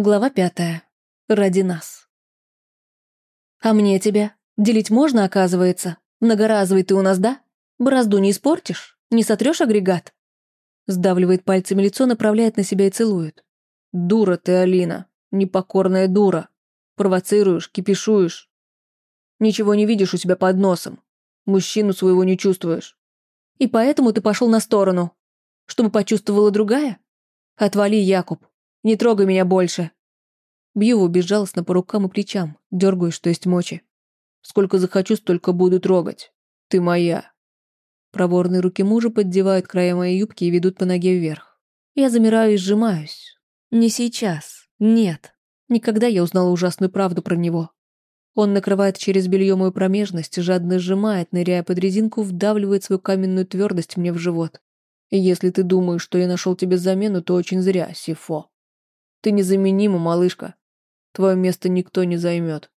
Глава пятая. Ради нас. А мне тебя? Делить можно, оказывается? Многоразовый ты у нас, да? Борозду не испортишь? Не сотрешь агрегат? Сдавливает пальцами лицо, направляет на себя и целует. Дура ты, Алина. Непокорная дура. Провоцируешь, кипишуешь. Ничего не видишь у себя под носом. Мужчину своего не чувствуешь. И поэтому ты пошел на сторону. Чтобы почувствовала другая? Отвали, Якуб. Не трогай меня больше. Бью его безжалостно по рукам и плечам, дергаю, что есть мочи. Сколько захочу, столько буду трогать. Ты моя. Проворные руки мужа поддевают края моей юбки и ведут по ноге вверх. Я замираю и сжимаюсь. Не сейчас. Нет. Никогда я узнала ужасную правду про него. Он накрывает через белье мою промежность, жадно сжимает, ныряя под резинку, вдавливает свою каменную твердость мне в живот. И если ты думаешь, что я нашел тебе замену, то очень зря, Сифо. Ты незаменима, малышка. Твое место никто не займет.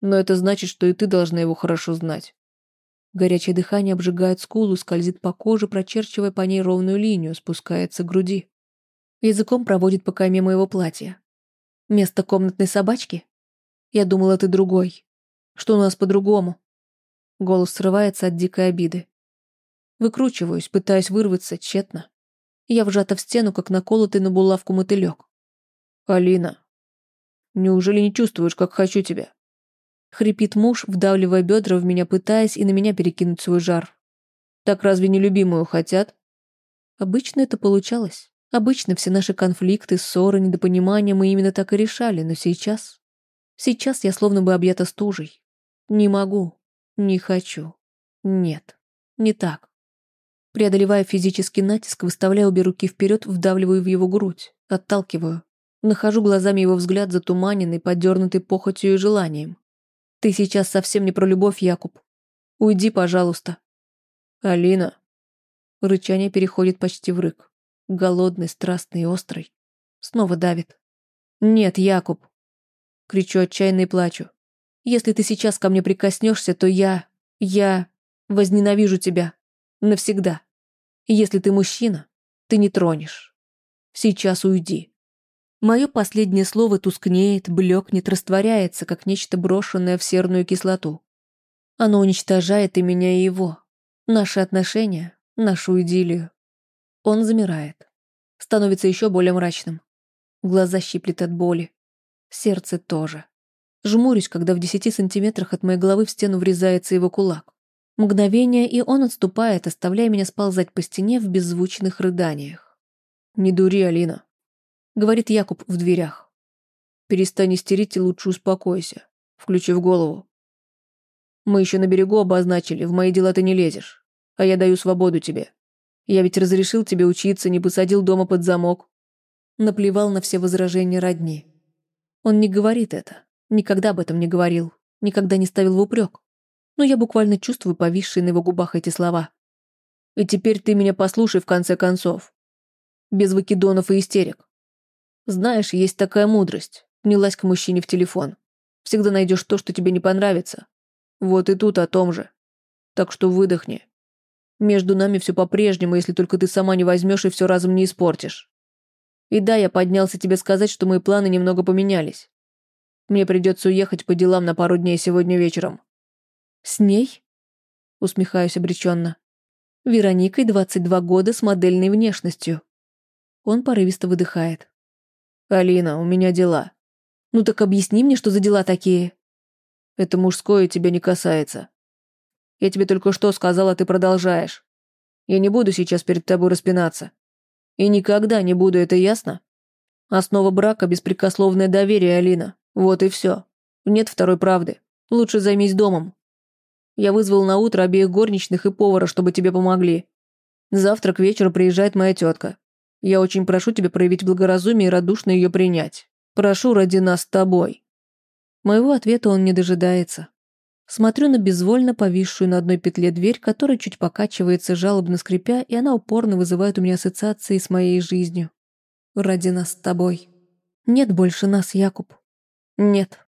Но это значит, что и ты должна его хорошо знать. Горячее дыхание обжигает скулу, скользит по коже, прочерчивая по ней ровную линию, спускается к груди. Языком проводит по кайме моего платья. Место комнатной собачки? Я думала, ты другой. Что у нас по-другому? Голос срывается от дикой обиды. Выкручиваюсь, пытаясь вырваться, тщетно. Я вжата в стену, как наколотый на булавку мотылек. «Алина, неужели не чувствуешь, как хочу тебя?» Хрипит муж, вдавливая бедра в меня, пытаясь и на меня перекинуть свой жар. «Так разве не любимую хотят?» Обычно это получалось. Обычно все наши конфликты, ссоры, недопонимания мы именно так и решали, но сейчас... Сейчас я словно бы объята стужей. Не могу, не хочу. Нет, не так. Преодолевая физический натиск, выставляю обе руки вперед, вдавливаю в его грудь, отталкиваю. Нахожу глазами его взгляд затуманенный, подернутый похотью и желанием. «Ты сейчас совсем не про любовь, Якуб. Уйди, пожалуйста». «Алина». Рычание переходит почти в рык. Голодный, страстный и острый. Снова давит. «Нет, Якуб». Кричу отчаянно и плачу. «Если ты сейчас ко мне прикоснешься, то я... я... возненавижу тебя. Навсегда. Если ты мужчина, ты не тронешь. Сейчас уйди». Мое последнее слово тускнеет, блекнет, растворяется, как нечто брошенное в серную кислоту. Оно уничтожает и меня, и его. Наши отношения, нашу идиллию. Он замирает. Становится еще более мрачным. Глаза щиплет от боли. Сердце тоже. Жмурюсь, когда в десяти сантиметрах от моей головы в стену врезается его кулак. Мгновение, и он отступает, оставляя меня сползать по стене в беззвучных рыданиях. «Не дури, Алина», говорит Якуб в дверях. Перестань истерить и лучше успокойся, включив голову. Мы еще на берегу обозначили, в мои дела ты не лезешь, а я даю свободу тебе. Я ведь разрешил тебе учиться, не посадил дома под замок. Наплевал на все возражения родни. Он не говорит это, никогда об этом не говорил, никогда не ставил в упрек. Но я буквально чувствую повисшие на его губах эти слова. И теперь ты меня послушай в конце концов. Без выкидонов и истерик. Знаешь, есть такая мудрость. Не лазь к мужчине в телефон. Всегда найдешь то, что тебе не понравится. Вот и тут о том же. Так что выдохни. Между нами все по-прежнему, если только ты сама не возьмешь и все разом не испортишь. И да, я поднялся тебе сказать, что мои планы немного поменялись. Мне придется уехать по делам на пару дней сегодня вечером. С ней? Усмехаюсь обреченно. Вероникой 22 года с модельной внешностью. Он порывисто выдыхает. «Алина, у меня дела». «Ну так объясни мне, что за дела такие?» «Это мужское тебя не касается. Я тебе только что сказала, ты продолжаешь. Я не буду сейчас перед тобой распинаться. И никогда не буду, это ясно? Основа брака – беспрекословное доверие, Алина. Вот и все. Нет второй правды. Лучше займись домом. Я вызвал на утро обеих горничных и повара, чтобы тебе помогли. Завтра к вечеру приезжает моя тетка. Я очень прошу тебя проявить благоразумие и радушно ее принять. Прошу ради нас с тобой». Моего ответа он не дожидается. Смотрю на безвольно повисшую на одной петле дверь, которая чуть покачивается, жалобно скрипя, и она упорно вызывает у меня ассоциации с моей жизнью. Ради нас с тобой. Нет больше нас, Якуб. Нет.